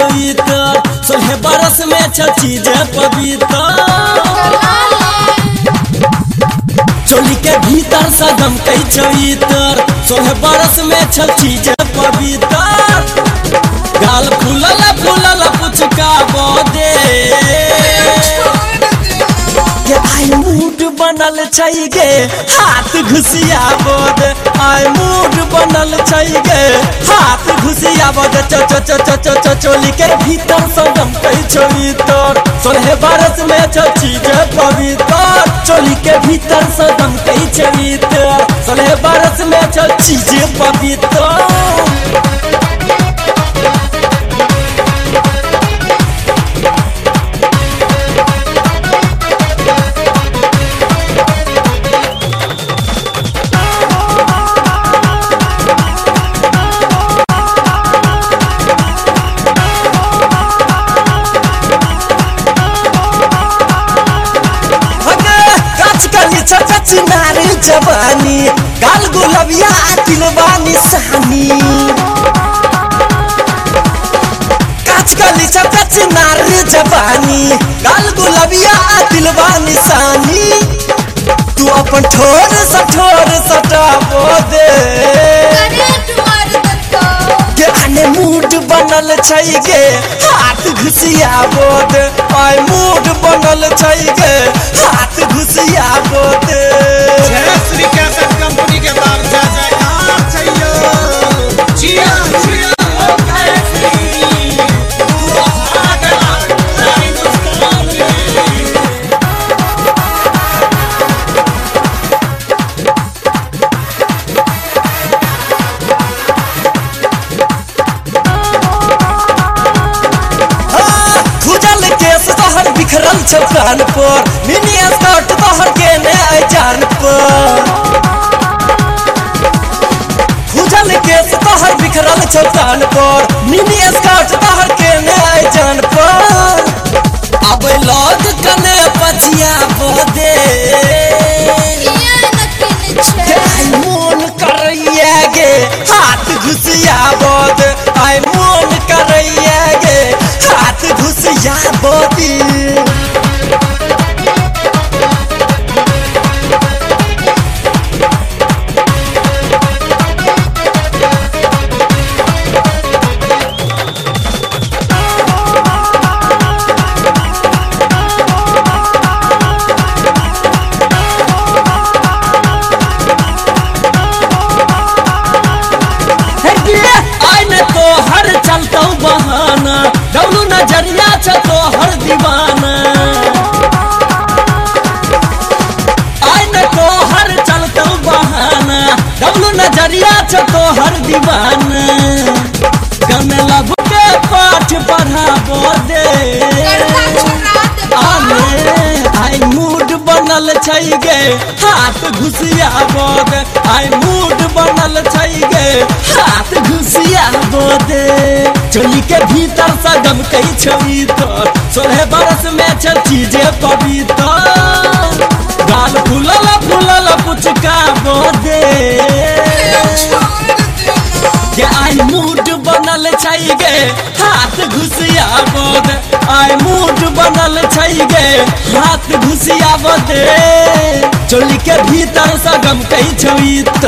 चोली के भीतर से गम कई छवितर सोलह बरस में छी जय पवीता। चोली के भीतर सदम कई छवितर सोलह बरस में छठी चीज़ पवित्र मूड बनल छै हाथ घुसिया बोद आई मूड बनल छै गे हाथ घुसिया बोद चो चो चो चो चो चो चोली के भीतर सगम कई छोड़ी तोर। सोलह बरस में छो चीज़ पवित्र। चोली के भीतर सगम कई छोड़ी तोर। सोलह बरस में छो चीज़ पवित्र। चिनारी जवानी गाल गुलबिया दिलवानी सानी काच कली छोटा चिनारी जवानी गाल गुलबिया दिलवानी सानी तू अपन ठोर सठोर सटाबो दे। के आने मूड बनल छै गे हाथ घुसिया बोद आय मूड बनल छै हाथ घुसिया बोद छौ मिनी तोहर के ने आय जान पर खुजल केस मिनी स्कर्ट तोहर के ने पर अब लौट कने पछिया के करैया हाथ घुसिया आई मोन करैया गे, हाथ घुसिया बोदी। डबलू नज़रिया छ तो हर दीवाना? पाठ पढ़ाबो दे। आने आई मूड बनल छै गे। हाथ घुसिया बोद आई मूड बनल छै गे। हाथ घुसिया बोदे चोली के भीतर से गम कई छई तोर सोलह बरस में छ चीजे पवित्र। गाल फूलल पुचका बोदे के आई मूड बनल छै हाथ घुसिया बोद आई मूड बनल छै हाथ घुसिया बोदे चोली के भीतर से गम कई छई त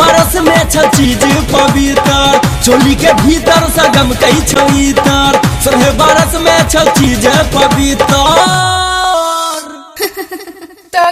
बरस में छ चीज़ पवित्र। चोली के भीतर से गम कई छई तर सोलह बरस में छ चीज़ पवित्र। तो